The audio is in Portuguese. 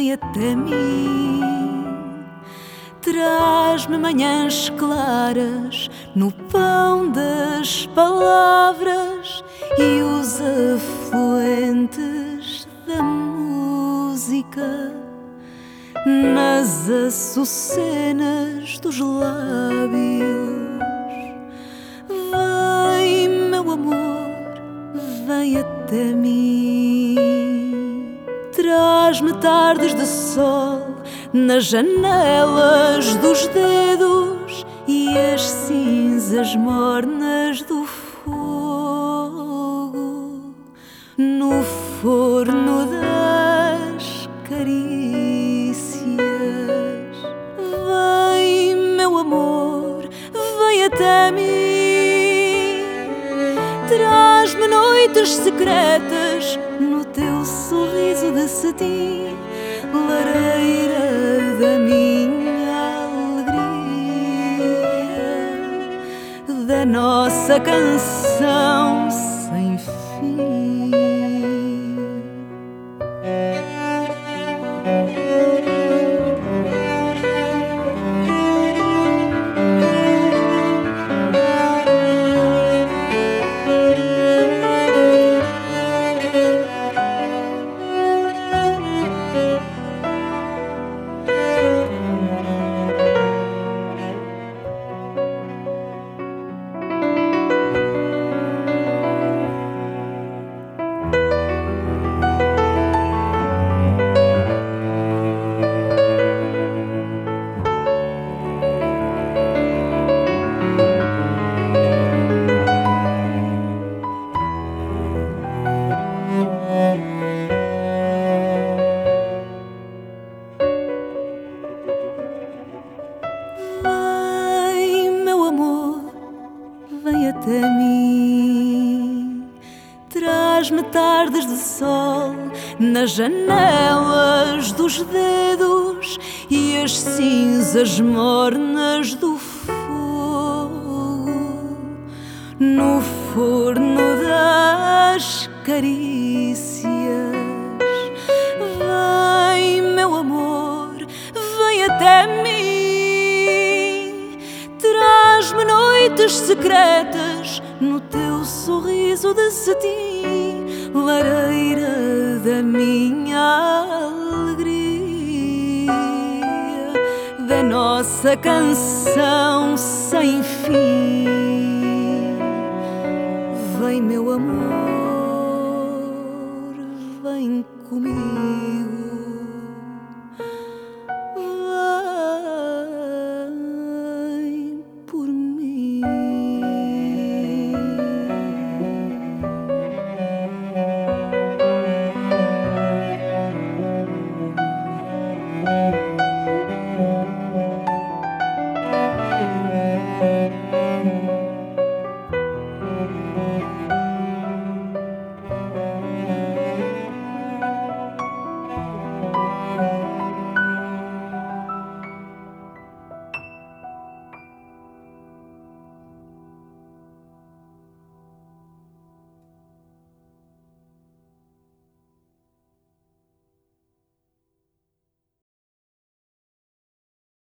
vem até mim. Traz-me manhãs claras no pão das palavras e os afluentes da música nas açucenas dos lábios. Vem, meu amor, vem até mim. Traz-me tardes de sol nas janelas dos dedos e as cinzas mornas do fogo no forno das carícias. Vem, meu amor, vem até mim. Traz-me noites secretas de cetim, lareira da minha alegria, da nossa canção sem fim. Até mim. Traz-me tardes de sol nas janelas dos dedos e as cinzas mornas do fogo no forno das carícias. Vem, meu amor, vem até mim. Secretas no teu sorriso de cetim, lareira da minha alegria, da nossa canção sem fim. Vem, meu amor, vem comigo.